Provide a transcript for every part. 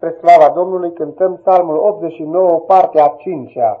Spre slava Domnului cântăm psalmul 89, partea 5 -a.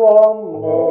one more.